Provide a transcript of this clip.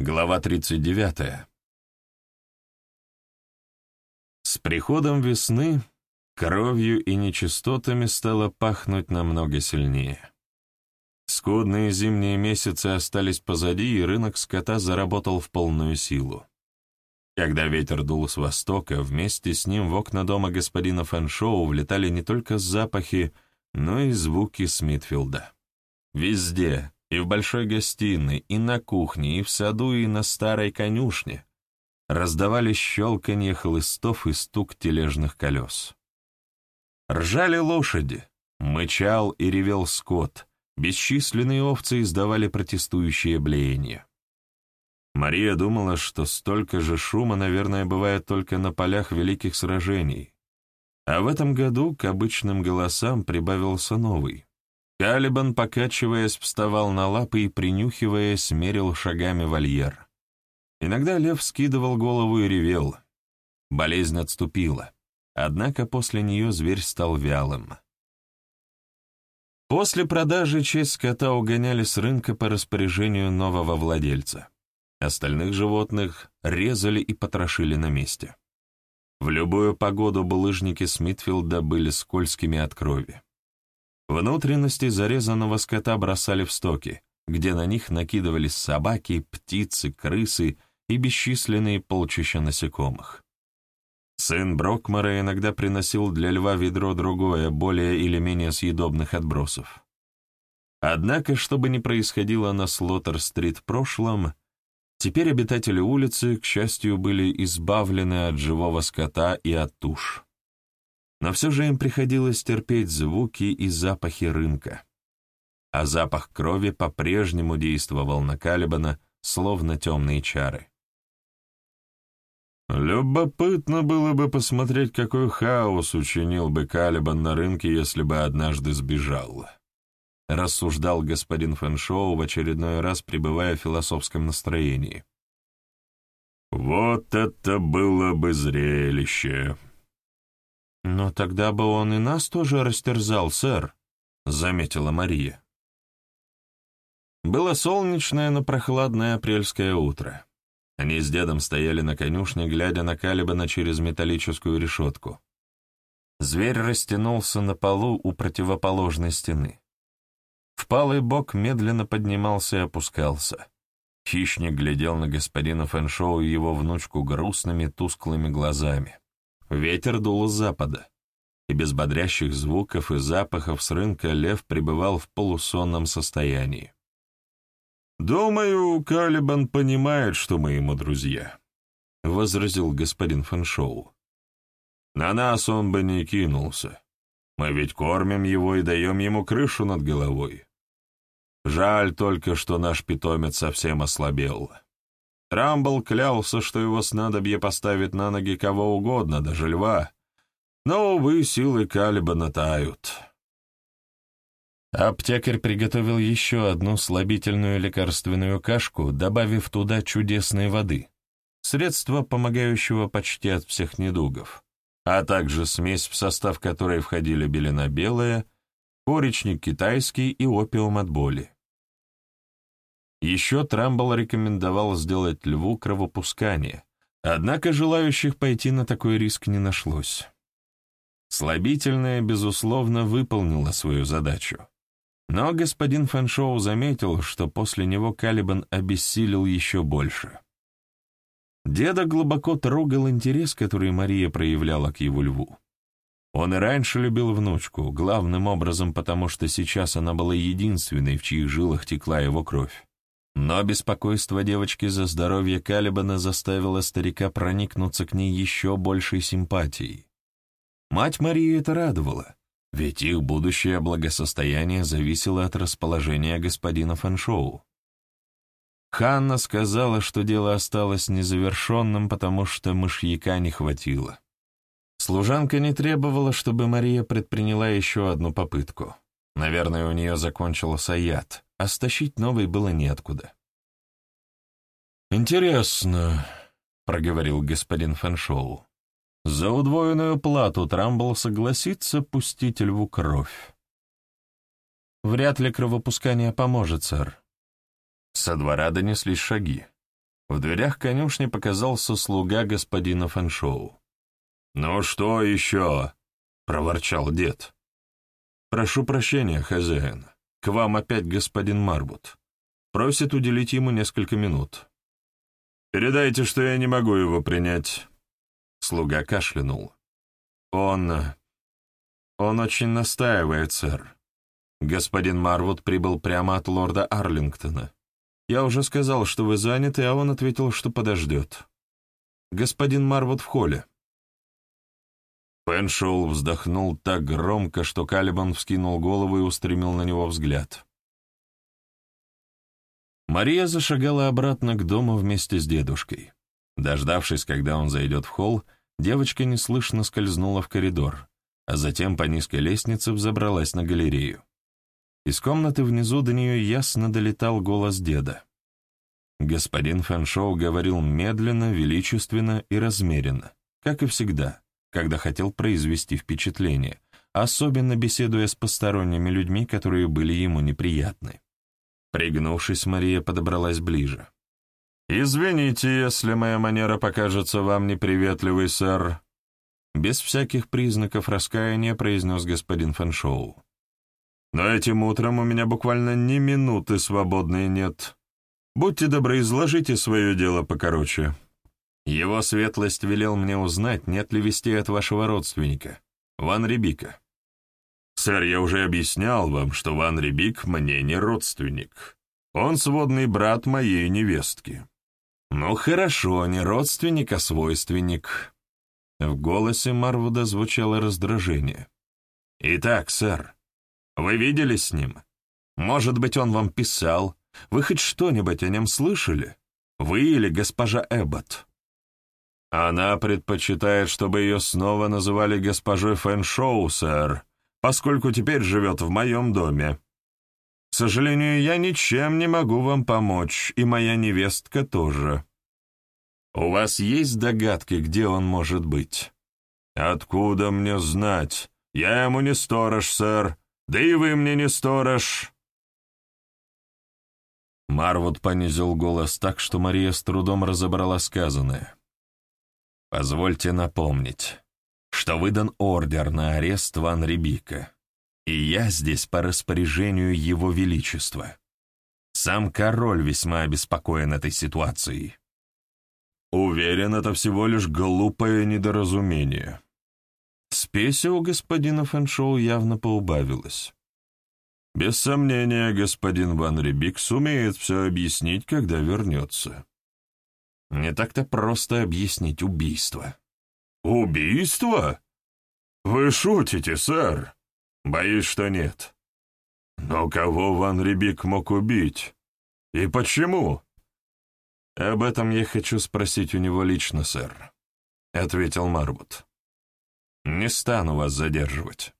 Глава 39. С приходом весны кровью и нечистотами стало пахнуть намного сильнее. Скудные зимние месяцы остались позади, и рынок скота заработал в полную силу. Когда ветер дул с востока, вместе с ним в окна дома господина Фэншоу влетали не только запахи, но и звуки Смитфилда. Везде, и в большой гостиной, и на кухне, и в саду, и на старой конюшне раздавались щелканье хлыстов и стук тележных колес. Ржали лошади, мычал и ревел скот, бесчисленные овцы издавали протестующие блеяния. Мария думала, что столько же шума, наверное, бывает только на полях великих сражений, а в этом году к обычным голосам прибавился новый. Калибан, покачиваясь, вставал на лапы и, принюхиваясь, мерил шагами вольер. Иногда лев скидывал голову и ревел. Болезнь отступила, однако после нее зверь стал вялым. После продажи часть скота угоняли с рынка по распоряжению нового владельца. Остальных животных резали и потрошили на месте. В любую погоду булыжники Смитфилда были скользкими от крови. Внутренности зарезанного скота бросали в стоки, где на них накидывались собаки, птицы, крысы и бесчисленные полчища насекомых. Сын Брокмара иногда приносил для льва ведро другое, более или менее съедобных отбросов. Однако, что бы ни происходило на Слоттер-стрит в прошлом, теперь обитатели улицы, к счастью, были избавлены от живого скота и от туш но все же им приходилось терпеть звуки и запахи рынка. А запах крови по-прежнему действовал на Калибана, словно темные чары. «Любопытно было бы посмотреть, какой хаос учинил бы Калибан на рынке, если бы однажды сбежал», — рассуждал господин Фэншоу в очередной раз, пребывая в философском настроении. «Вот это было бы зрелище!» «Но тогда бы он и нас тоже растерзал, сэр», — заметила Мария. Было солнечное, но прохладное апрельское утро. Они с дедом стояли на конюшне, глядя на Калибана через металлическую решетку. Зверь растянулся на полу у противоположной стены. Впалый бок медленно поднимался и опускался. Хищник глядел на господина Фэншоу и его внучку грустными, тусклыми глазами. Ветер дул с запада, и без бодрящих звуков и запахов с рынка лев пребывал в полусонном состоянии. «Думаю, Калибан понимает, что мы ему друзья», — возразил господин Фэншоу. «На нас он бы не кинулся. Мы ведь кормим его и даем ему крышу над головой. Жаль только, что наш питомец совсем ослабел». Трамбл клялся, что его снадобье поставит на ноги кого угодно, даже льва. Но, увы, силы Калиба тают. Аптекарь приготовил еще одну слабительную лекарственную кашку, добавив туда чудесной воды, средство, помогающего почти от всех недугов, а также смесь, в состав которой входили белена белая, коричник китайский и опиум от боли. Еще Трамбл рекомендовал сделать льву кровопускание, однако желающих пойти на такой риск не нашлось. Слабительное, безусловно, выполнило свою задачу. Но господин Фэншоу заметил, что после него Калибан обессилел еще больше. Деда глубоко трогал интерес, который Мария проявляла к его льву. Он и раньше любил внучку, главным образом потому, что сейчас она была единственной, в чьих жилах текла его кровь. Но беспокойство девочки за здоровье Калибана заставило старика проникнуться к ней еще большей симпатией. Мать Марии это радовала, ведь их будущее благосостояние зависело от расположения господина Фэншоу. Ханна сказала, что дело осталось незавершенным, потому что мышьяка не хватило. Служанка не требовала, чтобы Мария предприняла еще одну попытку. Наверное, у нее закончился яд, а стащить новый было неоткуда. «Интересно», — проговорил господин Фэншоу. «За удвоенную плату Трамбл согласится пустить льву кровь». «Вряд ли кровопускание поможет, сэр». Со двора донеслись шаги. В дверях конюшни показался слуга господина Фэншоу. «Ну что еще?» — проворчал дед. «Прошу прощения, хозяин. Вам опять господин Марбут. Просит уделить ему несколько минут». «Передайте, что я не могу его принять». Слуга кашлянул. «Он... он очень настаивает, сэр. Господин Марвуд прибыл прямо от лорда Арлингтона. Я уже сказал, что вы заняты, а он ответил, что подождет. Господин Марвуд в холле». Пеншоу вздохнул так громко, что Калибан вскинул голову и устремил на него взгляд. Мария зашагала обратно к дому вместе с дедушкой. Дождавшись, когда он зайдет в холл, девочка неслышно скользнула в коридор, а затем по низкой лестнице взобралась на галерею. Из комнаты внизу до нее ясно долетал голос деда. Господин Фэншоу говорил медленно, величественно и размеренно, как и всегда, когда хотел произвести впечатление, особенно беседуя с посторонними людьми, которые были ему неприятны. Пригнувшись, Мария подобралась ближе. «Извините, если моя манера покажется вам неприветливой, сэр», без всяких признаков раскаяния произнес господин Фэншоу. Но этим утром у меня буквально ни минуты свободной нет. Будьте добры, изложите свое дело покороче. Его светлость велел мне узнать, нет ли вести от вашего родственника, Ван Рибика. Сэр, я уже объяснял вам, что Ван Рибик мне не родственник. Он сводный брат моей невестки. Ну хорошо, не родственник, а свойственник. В голосе Марвуда звучало раздражение. Итак, сэр, вы видели с ним? Может быть, он вам писал? Вы хоть что-нибудь о нем слышали? Вы или госпожа Эббот?» «Она предпочитает, чтобы ее снова называли госпожой Фэншоу, сэр, поскольку теперь живет в моем доме. К сожалению, я ничем не могу вам помочь, и моя невестка тоже. У вас есть догадки, где он может быть?» «Откуда мне знать? Я ему не сторож, сэр. Да и вы мне не сторож!» Марвуд понизил голос так, что Мария с трудом разобрала сказанное. «Позвольте напомнить, что выдан ордер на арест Ван Рибика, и я здесь по распоряжению Его Величества. Сам король весьма обеспокоен этой ситуацией». «Уверен, это всего лишь глупое недоразумение», Спеси у господина Фэншоу явно поубавилась. Без сомнения, господин Ван Рибик сумеет все объяснить, когда вернется. Не так-то просто объяснить убийство. Убийство? Вы шутите, сэр? Боюсь, что нет. Но кого Ван Рибик мог убить? И почему? Об этом я хочу спросить у него лично, сэр, — ответил Марвуд. Не стану вас задерживать.